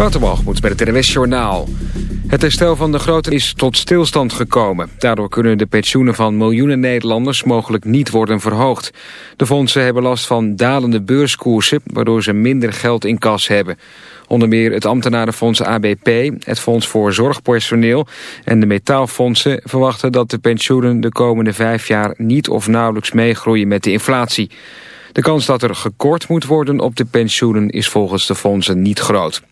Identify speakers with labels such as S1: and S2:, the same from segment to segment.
S1: Waterbalgemoed bij het NWS Journaal. Het herstel van de grote is tot stilstand gekomen. Daardoor kunnen de pensioenen van miljoenen Nederlanders mogelijk niet worden verhoogd. De fondsen hebben last van dalende beurskoersen, waardoor ze minder geld in kas hebben. Onder meer het ambtenarenfonds ABP, het Fonds voor Zorgpersoneel en de metaalfondsen verwachten dat de pensioenen de komende vijf jaar niet of nauwelijks meegroeien met de inflatie. De kans dat er gekort moet worden op de pensioenen is volgens de fondsen niet groot.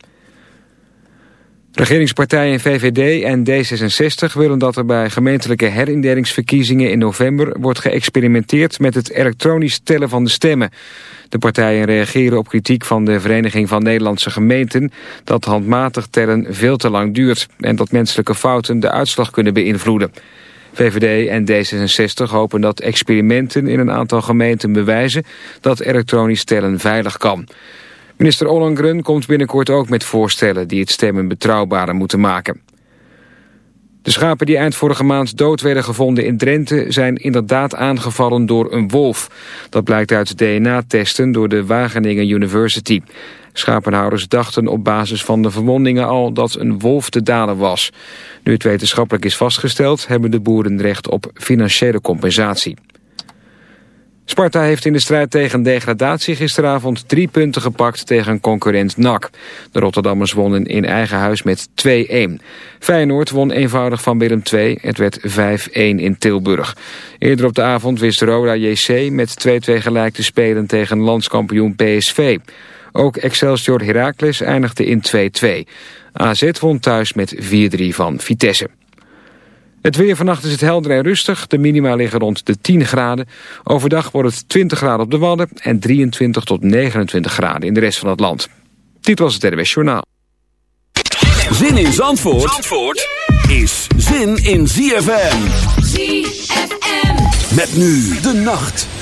S1: Regeringspartijen VVD en D66 willen dat er bij gemeentelijke herindelingsverkiezingen in november wordt geëxperimenteerd met het elektronisch tellen van de stemmen. De partijen reageren op kritiek van de Vereniging van Nederlandse Gemeenten dat handmatig tellen veel te lang duurt en dat menselijke fouten de uitslag kunnen beïnvloeden. VVD en D66 hopen dat experimenten in een aantal gemeenten bewijzen dat elektronisch tellen veilig kan. Minister Ollongren komt binnenkort ook met voorstellen die het stemmen betrouwbaarder moeten maken. De schapen die eind vorige maand dood werden gevonden in Drenthe zijn inderdaad aangevallen door een wolf. Dat blijkt uit DNA-testen door de Wageningen University. Schapenhouders dachten op basis van de verwondingen al dat een wolf de dader was. Nu het wetenschappelijk is vastgesteld hebben de boeren recht op financiële compensatie. Sparta heeft in de strijd tegen degradatie gisteravond drie punten gepakt tegen concurrent NAC. De Rotterdammers wonnen in eigen huis met 2-1. Feyenoord won eenvoudig van Willem II. Het werd 5-1 in Tilburg. Eerder op de avond wist Roda JC met 2-2 gelijk te spelen tegen landskampioen PSV. Ook Excelsior Heracles eindigde in 2-2. AZ won thuis met 4-3 van Vitesse. Het weer vannacht is het helder en rustig. De minima liggen rond de 10 graden. Overdag wordt het 20 graden op de Wadden en 23 tot 29 graden in de rest van het land. Dit was het RWS Journaal.
S2: Zin in Zandvoort, Zandvoort is zin in ZFM. ZFM. Met nu de nacht.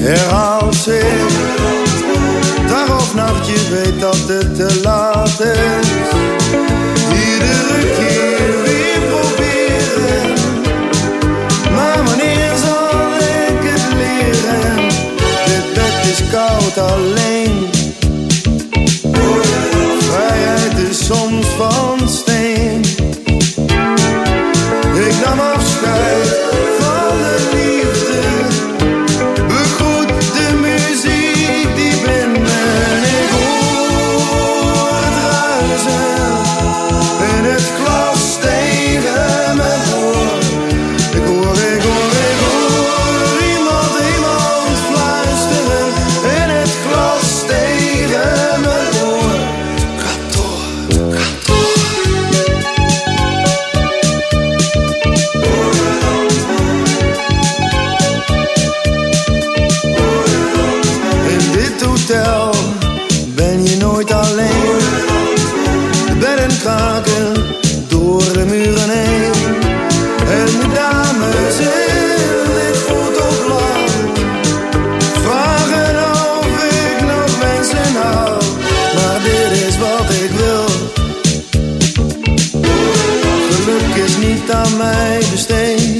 S3: Herhaalt zich. Dag of nacht, je weet dat het te laat is. Iedere keer weer proberen. Maar wanneer zal ik het leren? Dit bed is koud alleen. Is niet aan mij besteed.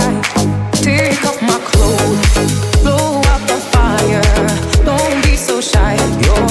S4: You're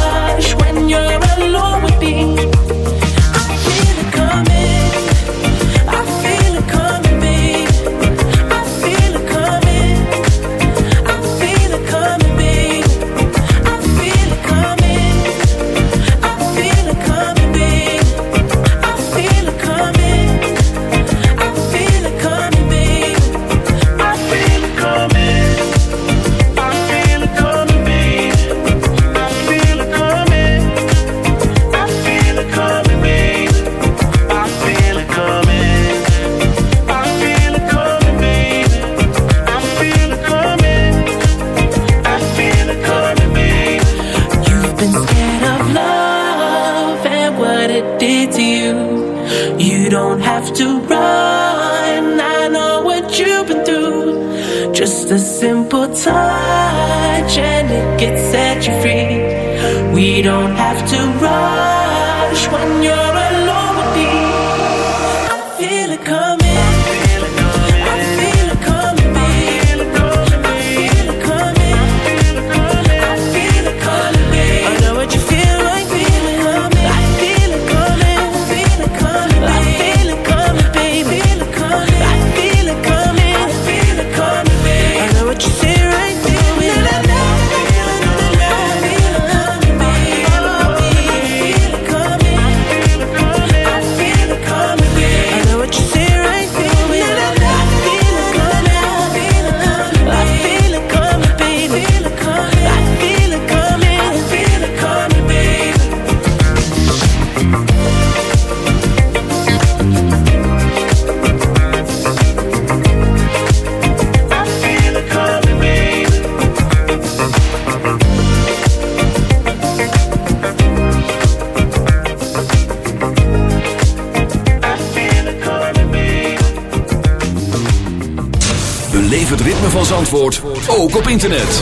S2: van Zandvoort ook op internet.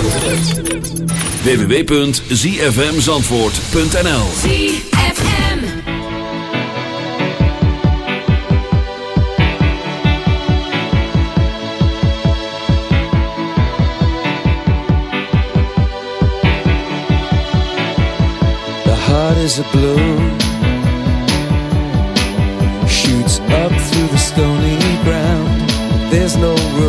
S2: www.zfmzandvoort.nl
S5: ZFM.
S6: The heart is a balloon Shoots up through the stony ground There's no room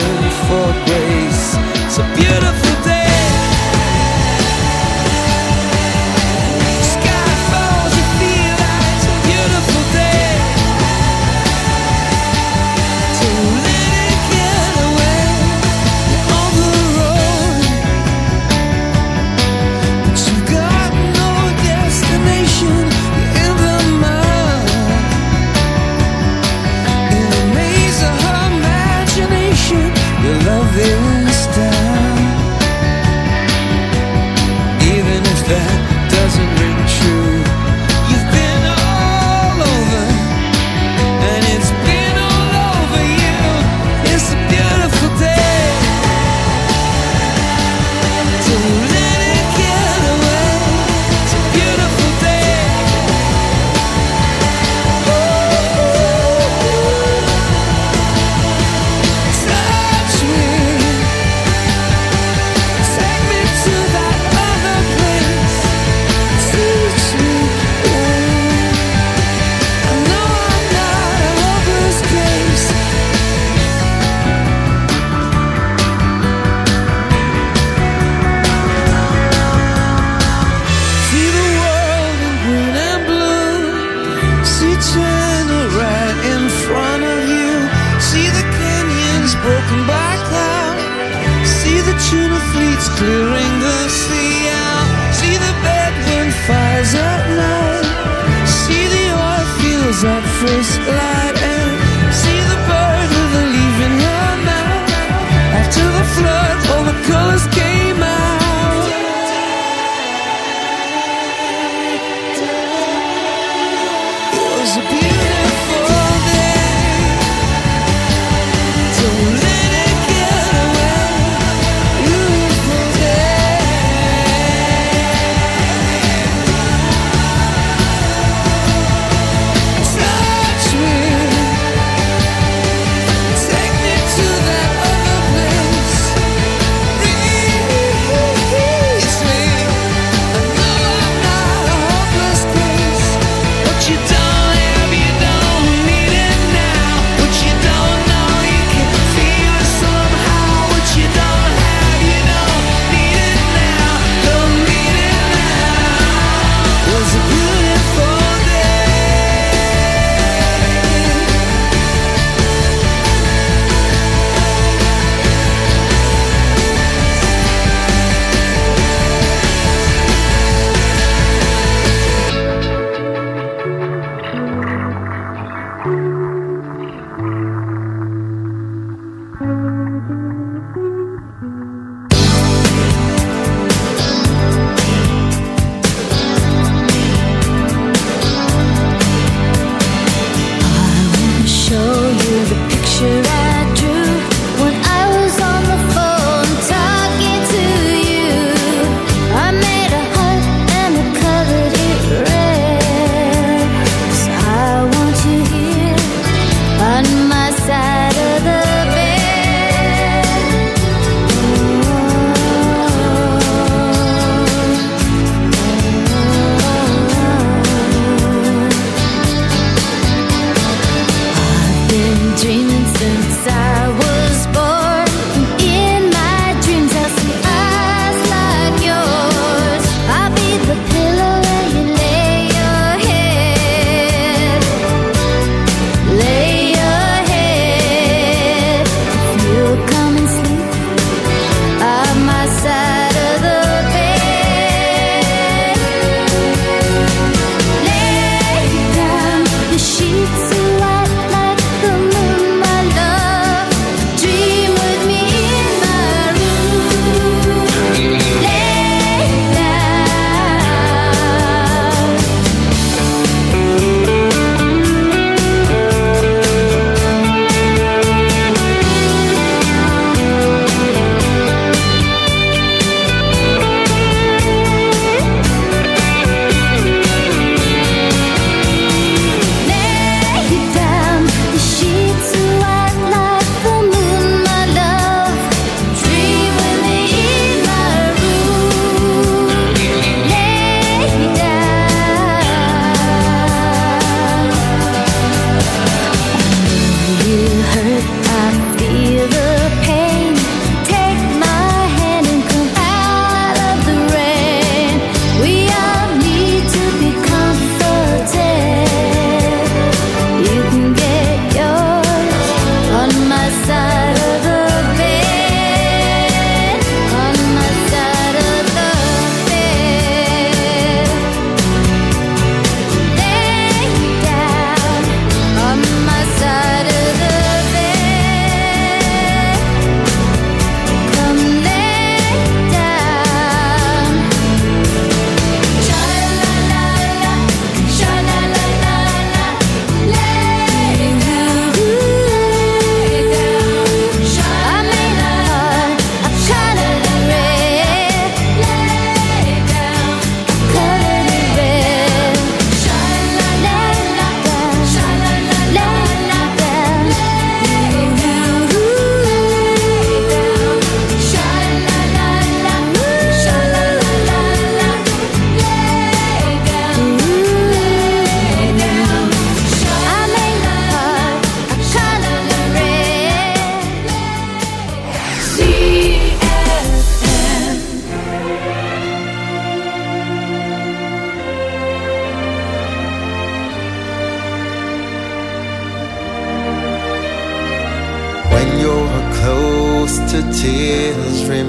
S6: that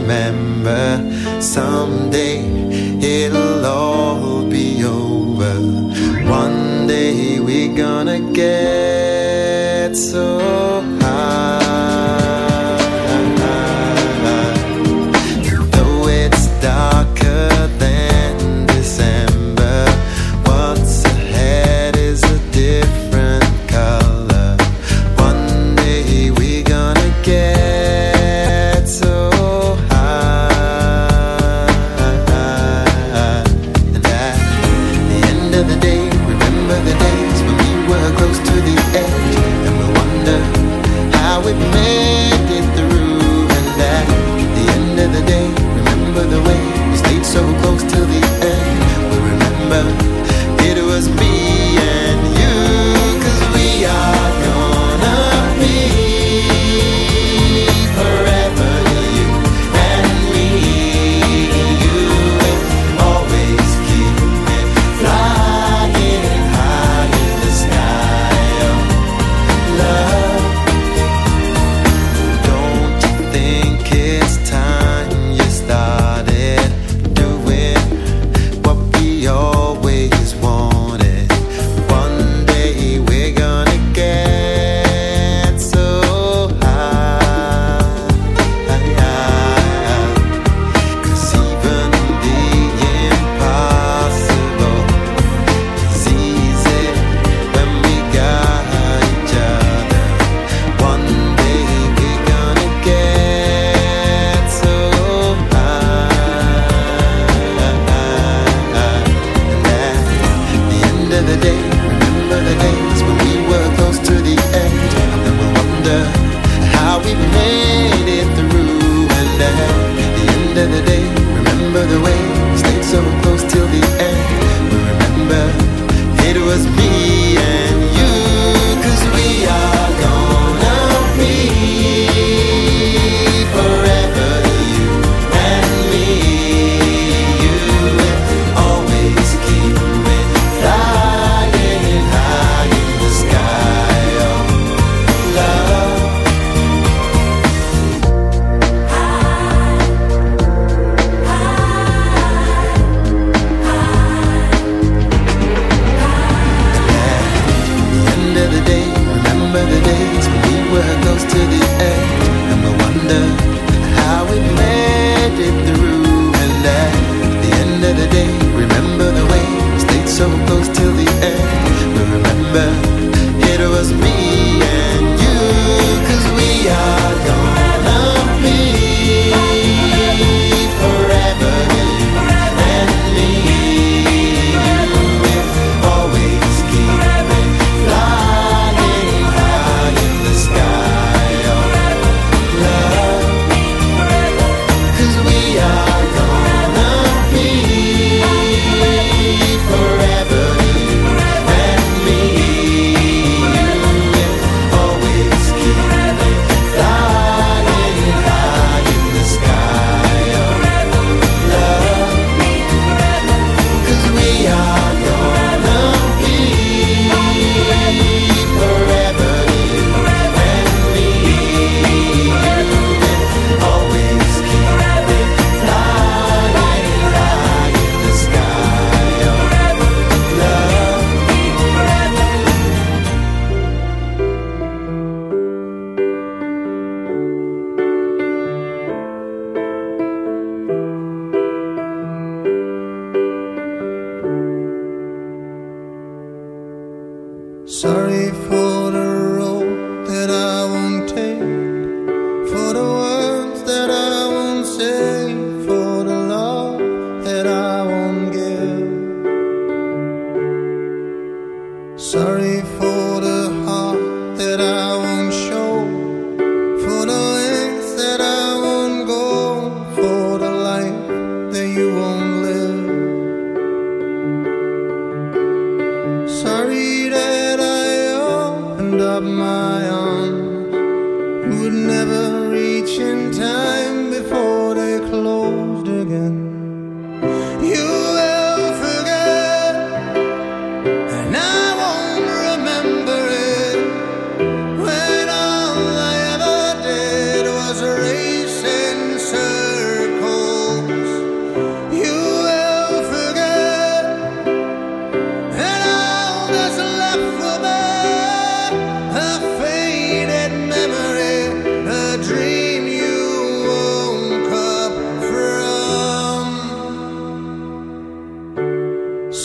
S5: Remember, someday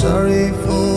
S7: sorry for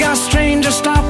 S8: got strangers stopping.